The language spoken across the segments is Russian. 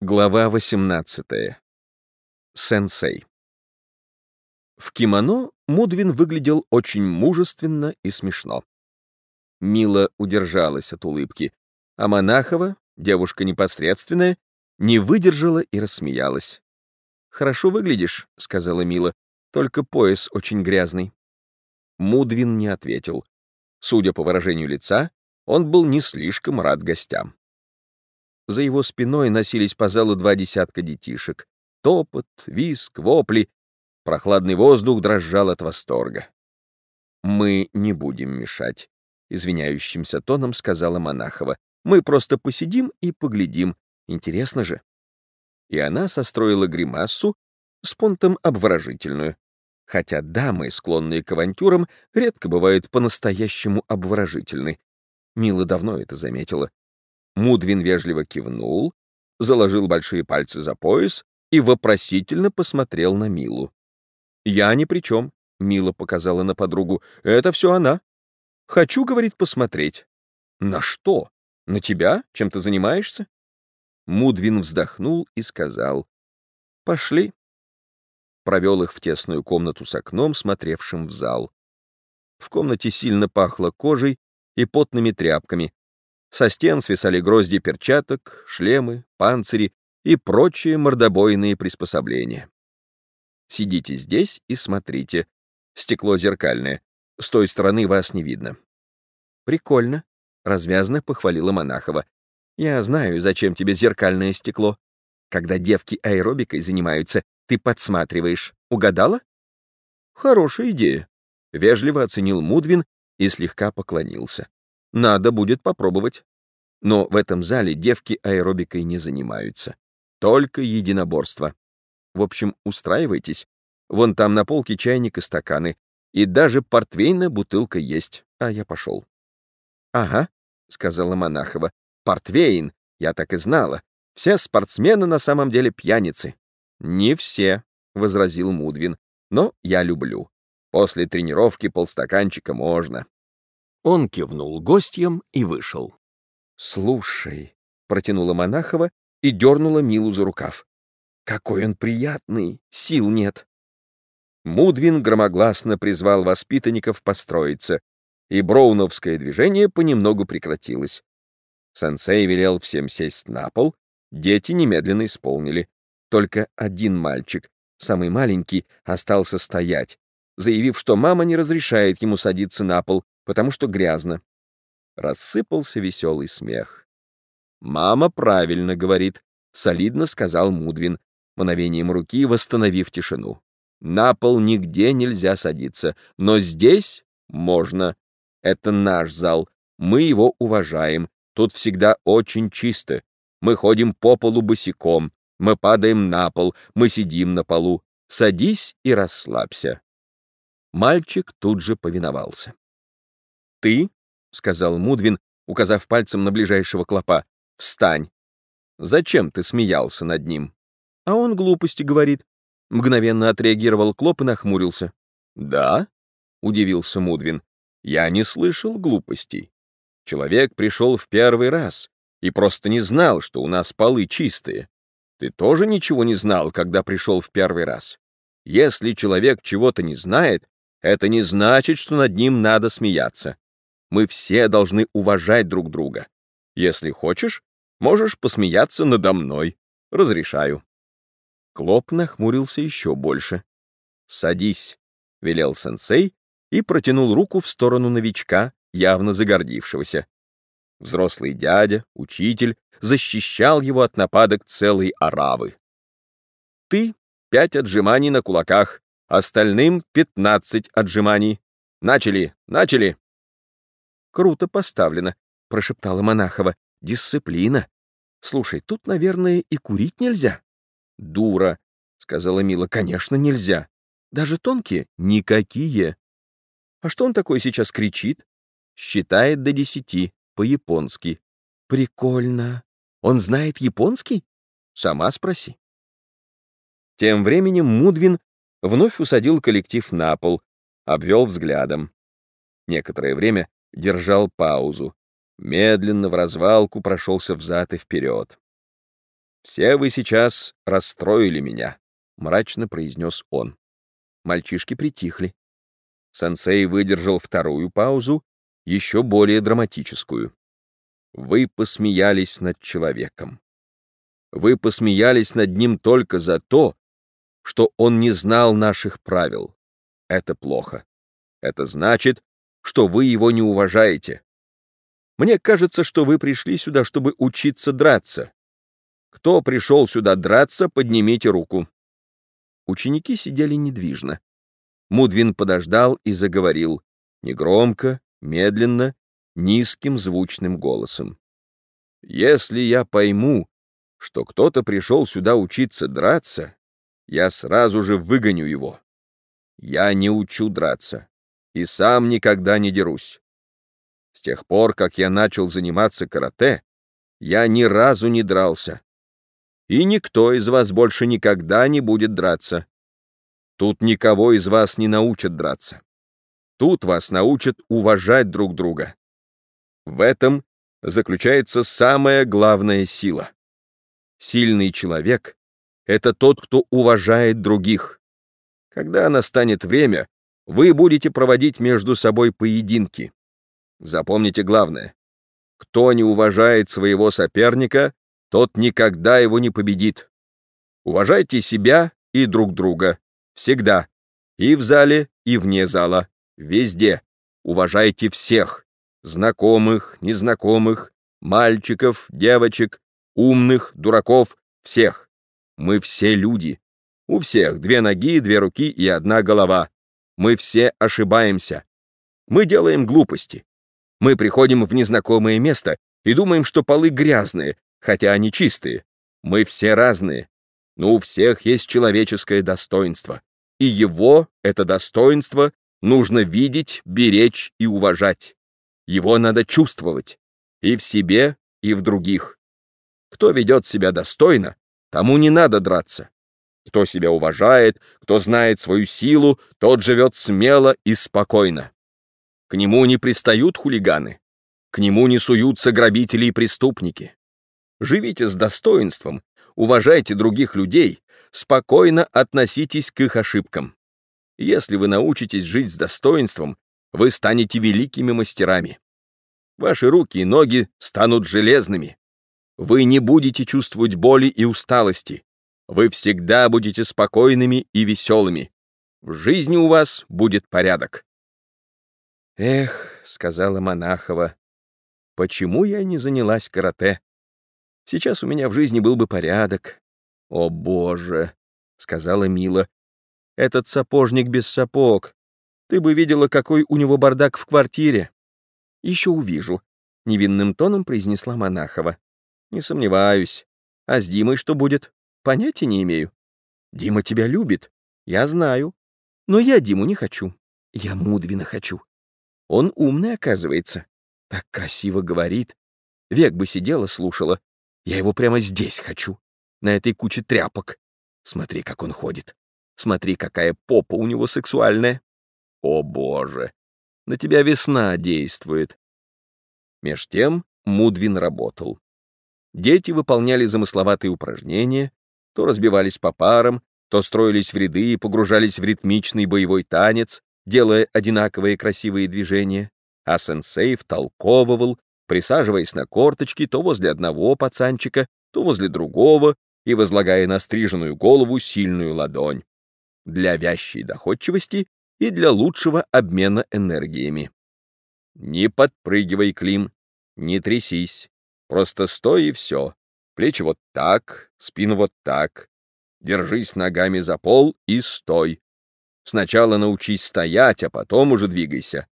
Глава 18. Сенсей. В кимоно Мудвин выглядел очень мужественно и смешно. Мила удержалась от улыбки, а Монахова, девушка непосредственная, не выдержала и рассмеялась. «Хорошо выглядишь», — сказала Мила, — «только пояс очень грязный». Мудвин не ответил. Судя по выражению лица, он был не слишком рад гостям. За его спиной носились по залу два десятка детишек. Топот, виск, вопли. Прохладный воздух дрожал от восторга. «Мы не будем мешать», — извиняющимся тоном сказала Монахова. «Мы просто посидим и поглядим. Интересно же». И она состроила гримассу с понтом обворожительную. Хотя дамы, склонные к авантюрам, редко бывают по-настоящему обворожительны. Мила давно это заметила. Мудвин вежливо кивнул, заложил большие пальцы за пояс и вопросительно посмотрел на Милу. «Я ни при чем», — Мила показала на подругу. «Это все она. Хочу, — говорит, — посмотреть». «На что? На тебя? Чем ты занимаешься?» Мудвин вздохнул и сказал. «Пошли». Провел их в тесную комнату с окном, смотревшим в зал. В комнате сильно пахло кожей и потными тряпками, со стен свисали грозди перчаток, шлемы, панцири и прочие мордобойные приспособления. Сидите здесь и смотрите. Стекло зеркальное. С той стороны вас не видно. Прикольно, развязно похвалила Монахова. Я знаю, зачем тебе зеркальное стекло. Когда девки аэробикой занимаются, ты подсматриваешь. Угадала? Хорошая идея. Вежливо оценил Мудвин и слегка поклонился. Надо будет попробовать. Но в этом зале девки аэробикой не занимаются. Только единоборство. В общем, устраивайтесь. Вон там на полке чайник и стаканы. И даже портвейна бутылка есть. А я пошел. «Ага», — сказала Монахова. «Портвейн, я так и знала. Все спортсмены на самом деле пьяницы». «Не все», — возразил Мудвин. «Но я люблю. После тренировки полстаканчика можно». Он кивнул гостьям и вышел. «Слушай», — протянула Монахова и дернула Милу за рукав. «Какой он приятный! Сил нет!» Мудвин громогласно призвал воспитанников построиться, и броуновское движение понемногу прекратилось. Сенсей велел всем сесть на пол, дети немедленно исполнили. Только один мальчик, самый маленький, остался стоять, заявив, что мама не разрешает ему садиться на пол, потому что грязно. Рассыпался веселый смех. «Мама правильно говорит», — солидно сказал Мудвин, мгновением руки восстановив тишину. «На пол нигде нельзя садиться, но здесь можно. Это наш зал, мы его уважаем, тут всегда очень чисто. Мы ходим по полу босиком, мы падаем на пол, мы сидим на полу. Садись и расслабься». Мальчик тут же повиновался. «Ты», — сказал Мудвин, указав пальцем на ближайшего клопа, — «встань». «Зачем ты смеялся над ним?» «А он глупости говорит». Мгновенно отреагировал Клоп и нахмурился. «Да?» — удивился Мудвин. «Я не слышал глупостей. Человек пришел в первый раз и просто не знал, что у нас полы чистые. Ты тоже ничего не знал, когда пришел в первый раз. Если человек чего-то не знает, это не значит, что над ним надо смеяться. Мы все должны уважать друг друга. Если хочешь, можешь посмеяться надо мной. Разрешаю. Клоп нахмурился еще больше. «Садись», — велел сенсей и протянул руку в сторону новичка, явно загордившегося. Взрослый дядя, учитель, защищал его от нападок целой оравы. «Ты — пять отжиманий на кулаках, остальным — пятнадцать отжиманий. Начали, начали!» «Круто поставлено», — прошептала Монахова. «Дисциплина. Слушай, тут, наверное, и курить нельзя». «Дура», — сказала Мила. «Конечно, нельзя. Даже тонкие? Никакие». «А что он такой сейчас кричит?» «Считает до десяти, по-японски». «Прикольно. Он знает японский?» «Сама спроси». Тем временем Мудвин вновь усадил коллектив на пол, обвел взглядом. Некоторое время держал паузу, медленно в развалку прошелся взад и вперед. «Все вы сейчас расстроили меня», — мрачно произнес он. Мальчишки притихли. Сансей выдержал вторую паузу, еще более драматическую. «Вы посмеялись над человеком. Вы посмеялись над ним только за то, что он не знал наших правил. Это плохо. Это значит, что вы его не уважаете. Мне кажется, что вы пришли сюда, чтобы учиться драться. Кто пришел сюда драться, поднимите руку. Ученики сидели недвижно. Мудвин подождал и заговорил, негромко, медленно, низким звучным голосом. «Если я пойму, что кто-то пришел сюда учиться драться, я сразу же выгоню его. Я не учу драться и сам никогда не дерусь. С тех пор, как я начал заниматься карате, я ни разу не дрался. И никто из вас больше никогда не будет драться. Тут никого из вас не научат драться. Тут вас научат уважать друг друга. В этом заключается самая главная сила. Сильный человек — это тот, кто уважает других. Когда настанет время, вы будете проводить между собой поединки. Запомните главное. Кто не уважает своего соперника, тот никогда его не победит. Уважайте себя и друг друга. Всегда. И в зале, и вне зала. Везде. Уважайте всех. Знакомых, незнакомых, мальчиков, девочек, умных, дураков, всех. Мы все люди. У всех две ноги, две руки и одна голова. Мы все ошибаемся. Мы делаем глупости. Мы приходим в незнакомое место и думаем, что полы грязные, хотя они чистые. Мы все разные. Но у всех есть человеческое достоинство и его, это достоинство, нужно видеть, беречь и уважать. Его надо чувствовать и в себе, и в других. Кто ведет себя достойно, тому не надо драться. Кто себя уважает, кто знает свою силу, тот живет смело и спокойно. К нему не пристают хулиганы, к нему не суются грабители и преступники. Живите с достоинством, уважайте других людей, спокойно относитесь к их ошибкам. Если вы научитесь жить с достоинством, вы станете великими мастерами. Ваши руки и ноги станут железными. Вы не будете чувствовать боли и усталости. Вы всегда будете спокойными и веселыми. В жизни у вас будет порядок. «Эх», — сказала Монахова, — «почему я не занялась карате? Сейчас у меня в жизни был бы порядок, «О, Боже!» — сказала Мила. «Этот сапожник без сапог. Ты бы видела, какой у него бардак в квартире». «Еще увижу», — невинным тоном произнесла Монахова. «Не сомневаюсь. А с Димой что будет? Понятия не имею. Дима тебя любит, я знаю. Но я Диму не хочу. Я Мудвина хочу. Он умный, оказывается. Так красиво говорит. Век бы сидела, слушала. Я его прямо здесь хочу на этой куче тряпок. Смотри, как он ходит. Смотри, какая попа у него сексуальная. О, боже! На тебя весна действует. Меж тем Мудвин работал. Дети выполняли замысловатые упражнения, то разбивались по парам, то строились в ряды и погружались в ритмичный боевой танец, делая одинаковые красивые движения, а сенсей втолковывал, присаживаясь на корточки то возле одного пацанчика, то возле другого, и возлагая на стриженную голову сильную ладонь для вящей доходчивости и для лучшего обмена энергиями. Не подпрыгивай, Клим, не трясись, просто стой и все. Плечи вот так, спину вот так. Держись ногами за пол и стой. Сначала научись стоять, а потом уже двигайся.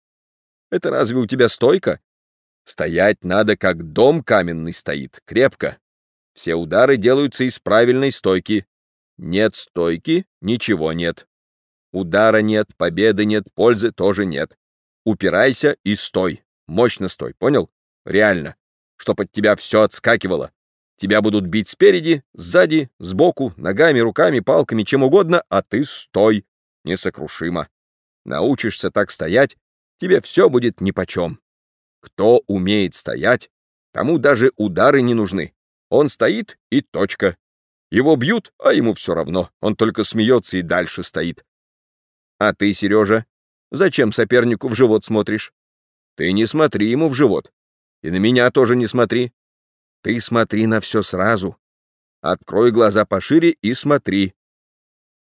Это разве у тебя стойка? Стоять надо, как дом каменный стоит, крепко. Все удары делаются из правильной стойки. Нет стойки — ничего нет. Удара нет, победы нет, пользы тоже нет. Упирайся и стой. Мощно стой, понял? Реально. Чтоб от тебя все отскакивало. Тебя будут бить спереди, сзади, сбоку, ногами, руками, палками, чем угодно, а ты стой. Несокрушимо. Научишься так стоять, тебе все будет нипочем. Кто умеет стоять, тому даже удары не нужны. Он стоит и точка. Его бьют, а ему все равно. Он только смеется и дальше стоит. А ты, Сережа, зачем сопернику в живот смотришь? Ты не смотри ему в живот. И на меня тоже не смотри. Ты смотри на все сразу. Открой глаза пошире и смотри.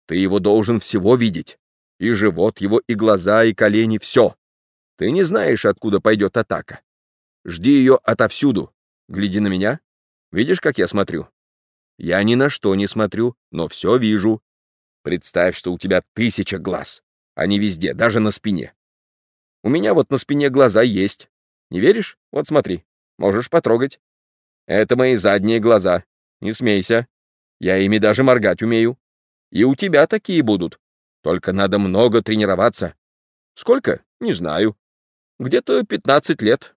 Ты его должен всего видеть. И живот его, и глаза, и колени, все. Ты не знаешь, откуда пойдет атака. Жди ее отовсюду. Гляди на меня. Видишь, как я смотрю? Я ни на что не смотрю, но все вижу. Представь, что у тебя тысяча глаз. Они везде, даже на спине. У меня вот на спине глаза есть. Не веришь? Вот смотри. Можешь потрогать. Это мои задние глаза. Не смейся. Я ими даже моргать умею. И у тебя такие будут. Только надо много тренироваться. Сколько? Не знаю. Где-то 15 лет.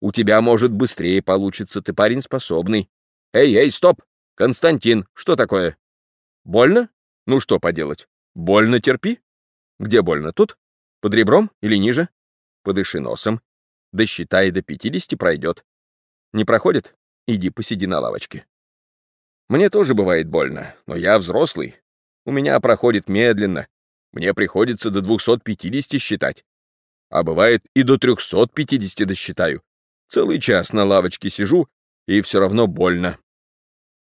У тебя, может, быстрее получится, ты парень способный. Эй, эй, стоп! Константин, что такое? Больно? Ну что поделать? Больно терпи. Где больно? Тут? Под ребром или ниже? Подыши носом. Досчитай до 50 пройдет. Не проходит? Иди посиди на лавочке. Мне тоже бывает больно, но я взрослый. У меня проходит медленно. Мне приходится до 250 считать. А бывает и до 350 досчитаю. Целый час на лавочке сижу, и все равно больно.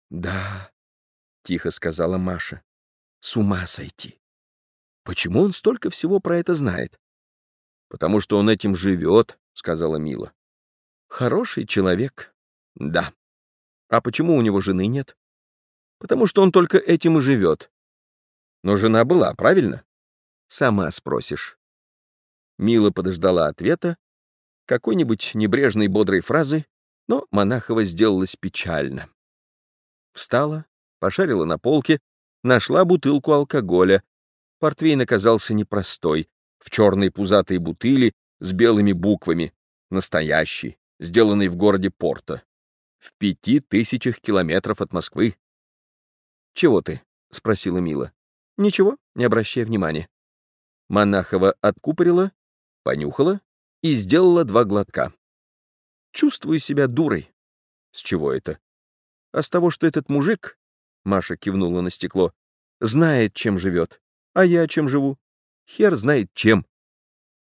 «Да», — тихо сказала Маша, — «с ума сойти». «Почему он столько всего про это знает?» «Потому что он этим живет», — сказала Мила. «Хороший человек, да. А почему у него жены нет?» «Потому что он только этим и живет». «Но жена была, правильно?» «Сама спросишь». Мила подождала ответа, какой-нибудь небрежной бодрой фразы, но Монахова сделалась печально. Встала, пошарила на полке, нашла бутылку алкоголя. Портвейн оказался непростой, в черной пузатой бутыли с белыми буквами, настоящий, сделанный в городе Порто, в пяти тысячах километров от Москвы. «Чего ты?» — спросила Мила. «Ничего, не обращай внимания». Монахова откупорила, понюхала и сделала два глотка. Чувствую себя дурой. С чего это? А с того, что этот мужик, Маша кивнула на стекло, знает, чем живет. А я чем живу? Хер знает чем.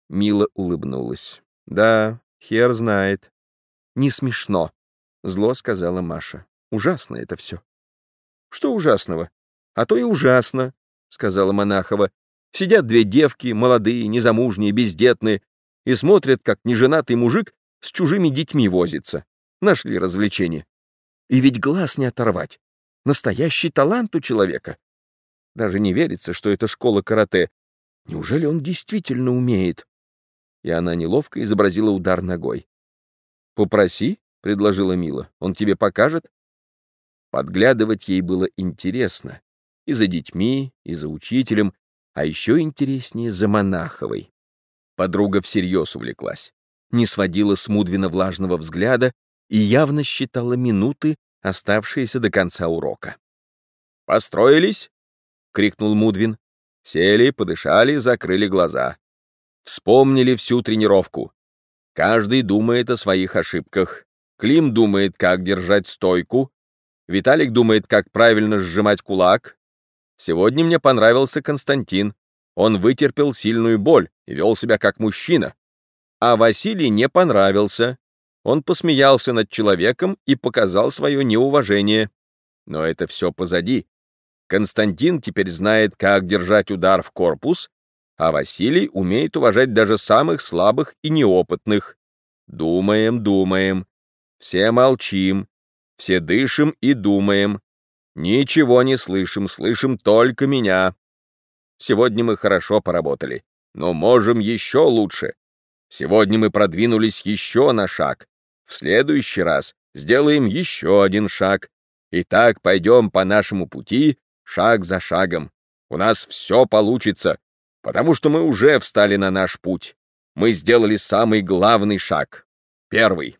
Мила улыбнулась. Да, хер знает. Не смешно, зло сказала Маша. Ужасно это все. Что ужасного? А то и ужасно, сказала Монахова. Сидят две девки, молодые, незамужние, бездетные, и смотрят, как неженатый мужик с чужими детьми возится. Нашли развлечение. И ведь глаз не оторвать. Настоящий талант у человека. Даже не верится, что это школа карате. Неужели он действительно умеет? И она неловко изобразила удар ногой. «Попроси», — предложила Мила, — «он тебе покажет?» Подглядывать ей было интересно. И за детьми, и за учителем, а еще интереснее за Монаховой. Подруга всерьез увлеклась, не сводила с Мудвина влажного взгляда и явно считала минуты, оставшиеся до конца урока. «Построились?» — крикнул Мудвин. Сели, подышали, закрыли глаза. Вспомнили всю тренировку. Каждый думает о своих ошибках. Клим думает, как держать стойку. Виталик думает, как правильно сжимать кулак. Сегодня мне понравился Константин. Он вытерпел сильную боль и вел себя как мужчина. А Василий не понравился. Он посмеялся над человеком и показал свое неуважение. Но это все позади. Константин теперь знает, как держать удар в корпус, а Василий умеет уважать даже самых слабых и неопытных. Думаем, думаем. Все молчим. Все дышим и думаем. Ничего не слышим, слышим только меня. Сегодня мы хорошо поработали, но можем еще лучше. Сегодня мы продвинулись еще на шаг. В следующий раз сделаем еще один шаг. И так пойдем по нашему пути, шаг за шагом. У нас все получится, потому что мы уже встали на наш путь. Мы сделали самый главный шаг. Первый.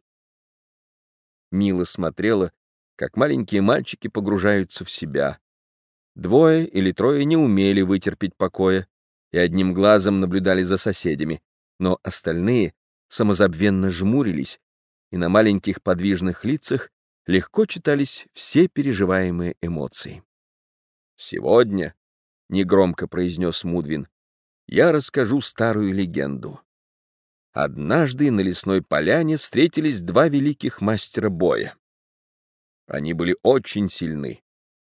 Мила смотрела, как маленькие мальчики погружаются в себя, Двое или трое не умели вытерпеть покоя и одним глазом наблюдали за соседями, но остальные самозабвенно жмурились, и на маленьких подвижных лицах легко читались все переживаемые эмоции. «Сегодня», — негромко произнес Мудвин, — «я расскажу старую легенду. Однажды на лесной поляне встретились два великих мастера боя. Они были очень сильны.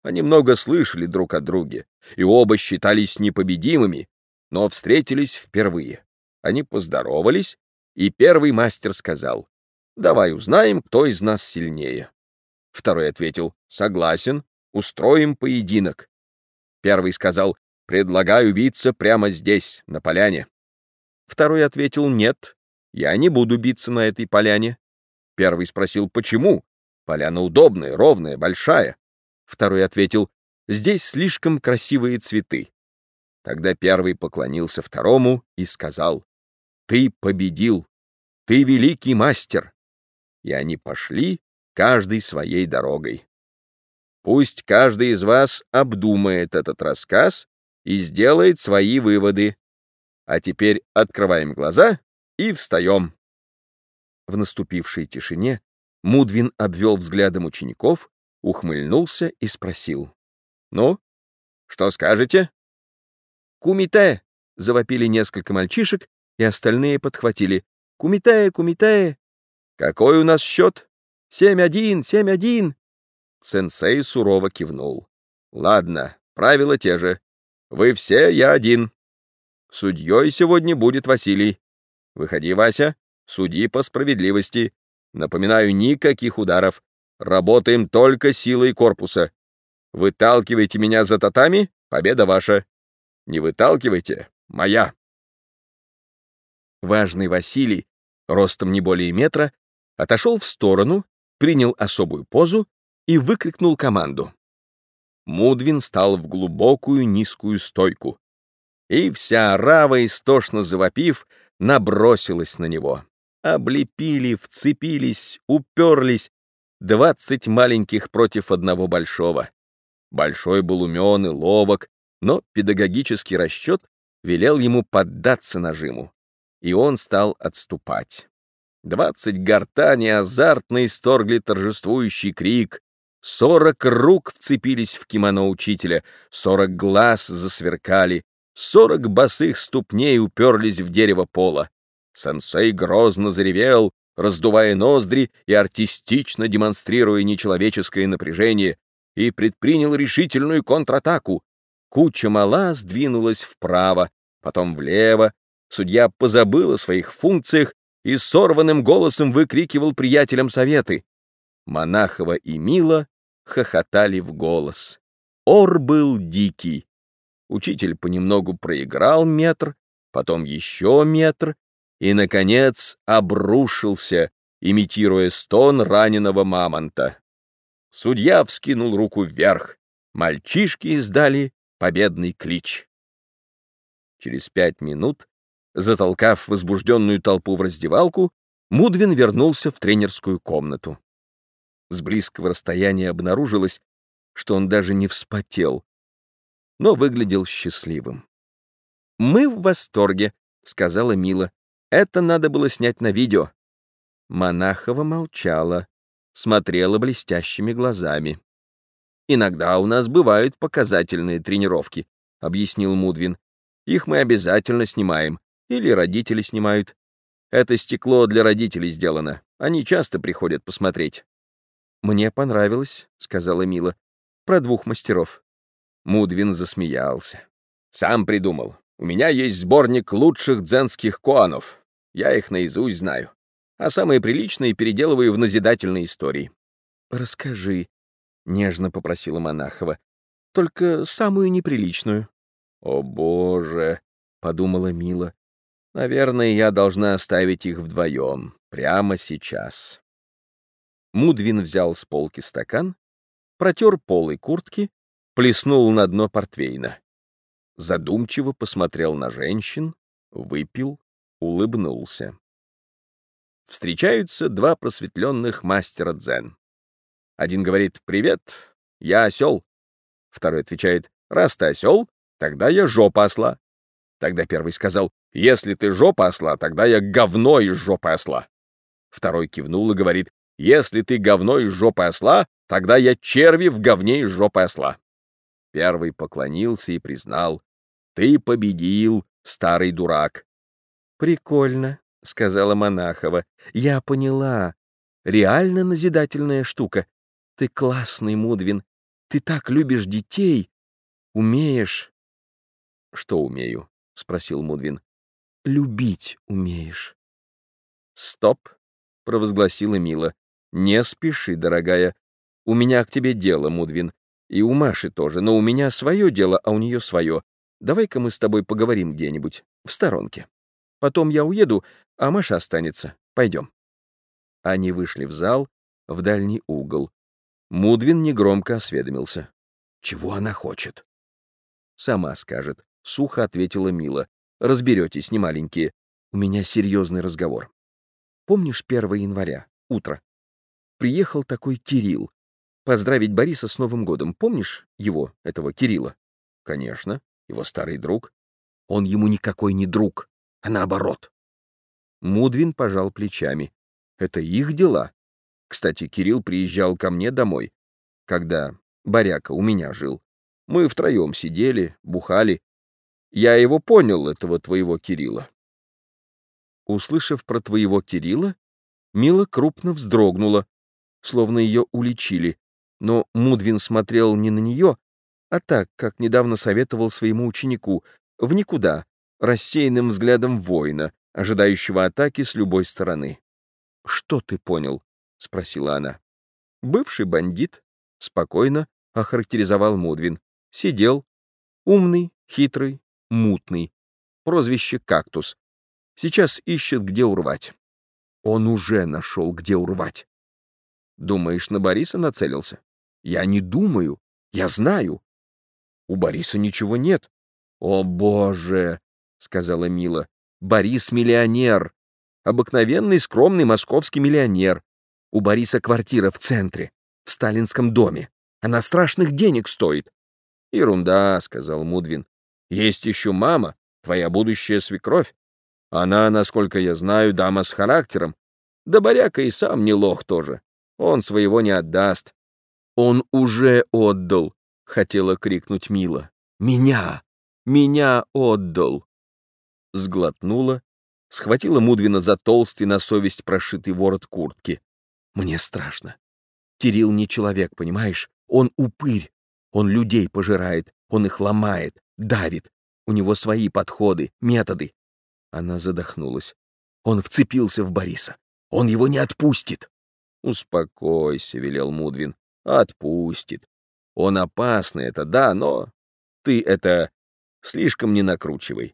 Они много слышали друг о друге, и оба считались непобедимыми, но встретились впервые. Они поздоровались, и первый мастер сказал, «Давай узнаем, кто из нас сильнее». Второй ответил, «Согласен, устроим поединок». Первый сказал, «Предлагаю биться прямо здесь, на поляне». Второй ответил, «Нет, я не буду биться на этой поляне». Первый спросил, «Почему?» «Поляна удобная, ровная, большая». Второй ответил, «Здесь слишком красивые цветы». Тогда первый поклонился второму и сказал, «Ты победил, ты великий мастер». И они пошли, каждый своей дорогой. Пусть каждый из вас обдумает этот рассказ и сделает свои выводы. А теперь открываем глаза и встаем. В наступившей тишине Мудвин обвел взглядом учеников, ухмыльнулся и спросил. «Ну, что скажете?» «Кумите!» — завопили несколько мальчишек, и остальные подхватили. «Кумите, кумите!» «Какой у нас счет?» Семь один, семь один!» Сенсей сурово кивнул. «Ладно, правила те же. Вы все, я один. Судьей сегодня будет Василий. Выходи, Вася, суди по справедливости. Напоминаю, никаких ударов. Работаем только силой корпуса. Выталкивайте меня за татами — победа ваша. Не выталкивайте — моя». Важный Василий, ростом не более метра, отошел в сторону принял особую позу и выкрикнул команду. Мудвин стал в глубокую низкую стойку. И вся орава, истошно завопив, набросилась на него. Облепили, вцепились, уперлись. Двадцать маленьких против одного большого. Большой был умен и ловок, но педагогический расчет велел ему поддаться нажиму, и он стал отступать. Двадцать гортани азартно исторгли торжествующий крик. Сорок рук вцепились в кимоно учителя, сорок глаз засверкали, сорок босых ступней уперлись в дерево пола. Сенсей грозно заревел, раздувая ноздри и артистично демонстрируя нечеловеческое напряжение, и предпринял решительную контратаку. Куча мала сдвинулась вправо, потом влево. Судья позабыл о своих функциях и сорванным голосом выкрикивал приятелям советы. Монахова и Мила хохотали в голос. Ор был дикий. Учитель понемногу проиграл метр, потом еще метр, и, наконец, обрушился, имитируя стон раненого мамонта. Судья вскинул руку вверх. Мальчишки издали победный клич. Через пять минут Затолкав возбужденную толпу в раздевалку, Мудвин вернулся в тренерскую комнату. С близкого расстояния обнаружилось, что он даже не вспотел, но выглядел счастливым. «Мы в восторге», — сказала Мила. «Это надо было снять на видео». Монахова молчала, смотрела блестящими глазами. «Иногда у нас бывают показательные тренировки», — объяснил Мудвин. «Их мы обязательно снимаем. Или родители снимают. Это стекло для родителей сделано. Они часто приходят посмотреть. «Мне понравилось», — сказала Мила. «Про двух мастеров». Мудвин засмеялся. «Сам придумал. У меня есть сборник лучших дзенских коанов. Я их наизусть знаю. А самые приличные переделываю в назидательные истории». «Расскажи», — нежно попросила Монахова. «Только самую неприличную». «О, боже», — подумала Мила. Наверное, я должна оставить их вдвоем, прямо сейчас. Мудвин взял с полки стакан, протер полой куртки, плеснул на дно портвейна. Задумчиво посмотрел на женщин, выпил, улыбнулся. Встречаются два просветленных мастера дзен. Один говорит «Привет, я осел». Второй отвечает «Раз ты осел, тогда я жопа осла». Тогда первый сказал если ты жопа осла, тогда я говно из жопы осла. Второй кивнул и говорит, Если ты говно из жопы осла, тогда я черви в говне из жопы осла. Первый поклонился и признал. Ты победил, старый дурак. Прикольно, сказала Монахова. Я поняла. Реально назидательная штука. Ты классный, Мудвин. Ты так любишь детей. Умеешь. Что умею? спросил Мудвин. Любить умеешь. Стоп, провозгласила Мила. Не спеши, дорогая. У меня к тебе дело, Мудвин. И у Маши тоже, но у меня свое дело, а у нее свое. Давай-ка мы с тобой поговорим где-нибудь, в сторонке. Потом я уеду, а Маша останется. Пойдем. Они вышли в зал, в дальний угол. Мудвин негромко осведомился. «Чего она хочет?» «Сама скажет», — сухо ответила Мила. «Разберетесь, не маленькие. У меня серьезный разговор. Помнишь 1 января, утро? Приехал такой Кирилл. Поздравить Бориса с Новым годом. Помнишь его, этого Кирилла? Конечно, его старый друг. Он ему никакой не друг, а наоборот. Мудвин пожал плечами. Это их дела. Кстати, Кирилл приезжал ко мне домой, когда Боряка у меня жил. Мы втроем сидели, бухали. Я его понял, этого твоего Кирилла. Услышав про твоего Кирилла, Мила крупно вздрогнула, словно ее уличили, но Мудвин смотрел не на нее, а так, как недавно советовал своему ученику, в никуда, рассеянным взглядом воина, ожидающего атаки с любой стороны. «Что ты понял?» — спросила она. Бывший бандит спокойно охарактеризовал Мудвин. Сидел, умный, хитрый, мутный. Прозвище «Кактус». Сейчас ищет, где урвать. Он уже нашел, где урвать. Думаешь, на Бориса нацелился? Я не думаю, я знаю. У Бориса ничего нет. О, боже, сказала Мила. Борис миллионер. Обыкновенный скромный московский миллионер. У Бориса квартира в центре, в сталинском доме. Она страшных денег стоит. Ерунда, сказал Мудвин. Есть еще мама, твоя будущая свекровь. Она, насколько я знаю, дама с характером. Да Боряка и сам не лох тоже. Он своего не отдаст. Он уже отдал, хотела крикнуть Мила. Меня! Меня отдал! Сглотнула, схватила Мудвина за толстый на совесть прошитый ворот куртки. Мне страшно. Кирилл не человек, понимаешь? Он упырь. Он людей пожирает, он их ломает, давит. У него свои подходы, методы. Она задохнулась. Он вцепился в Бориса. Он его не отпустит. «Успокойся», — велел Мудвин. «Отпустит. Он опасный, это да, но ты это слишком не накручивай.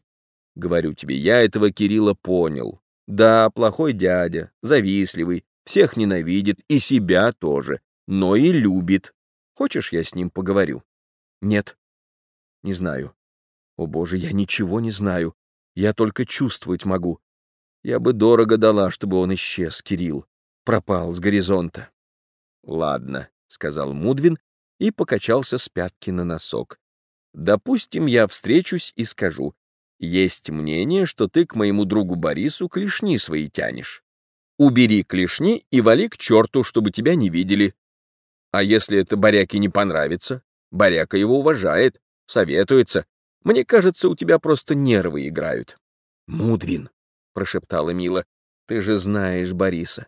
Говорю тебе, я этого Кирилла понял. Да, плохой дядя, завистливый, всех ненавидит и себя тоже, но и любит. Хочешь, я с ним поговорю? Нет. Не знаю. О боже, я ничего не знаю. Я только чувствовать могу. Я бы дорого дала, чтобы он исчез, Кирилл. Пропал с горизонта. Ладно, сказал Мудвин и покачался с пятки на носок. Допустим, я встречусь и скажу. Есть мнение, что ты к моему другу Борису клешни свои тянешь. Убери клешни и вали к черту, чтобы тебя не видели. А если это Боряке не понравится? Боряка его уважает, советуется, мне кажется, у тебя просто нервы играют. Мудвин, прошептала Мила, ты же знаешь Бориса.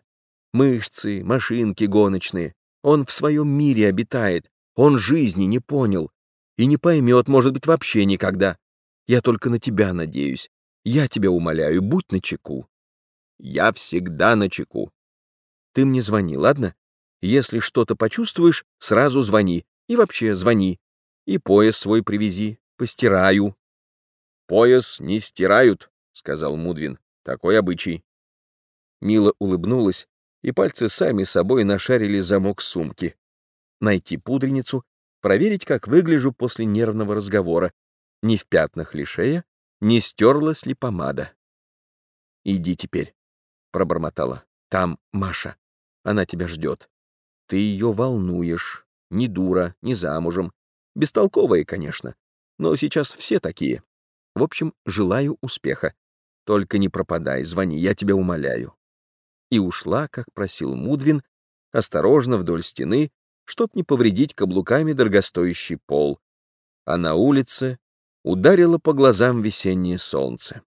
Мышцы, машинки гоночные. Он в своем мире обитает. Он жизни не понял. И не поймет, может быть, вообще никогда. Я только на тебя надеюсь. Я тебя умоляю, будь начеку. Я всегда начеку. Ты мне звони, ладно? Если что-то почувствуешь, сразу звони. И вообще звони. И пояс свой привези, постираю». «Пояс не стирают», — сказал Мудвин. «Такой обычай». Мила улыбнулась, и пальцы сами собой нашарили замок сумки. Найти пудреницу, проверить, как выгляжу после нервного разговора, не в пятнах ли шея, не стерлась ли помада. «Иди теперь», — пробормотала. «Там Маша. Она тебя ждет. Ты ее волнуешь. Не дура, не замужем. Бестолковая, конечно но сейчас все такие. В общем, желаю успеха. Только не пропадай, звони, я тебя умоляю. И ушла, как просил Мудвин, осторожно вдоль стены, чтоб не повредить каблуками дорогостоящий пол. А на улице ударило по глазам весеннее солнце.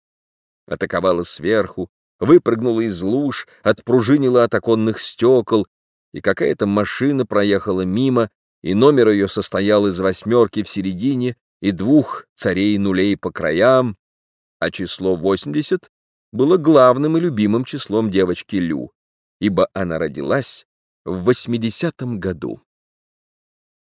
Атаковало сверху, выпрыгнула из луж, отпружинила от оконных стекол, и какая-то машина проехала мимо, и номер ее состоял из восьмерки в середине и двух царей нулей по краям, а число 80 было главным и любимым числом девочки Лю, ибо она родилась в 80-м году.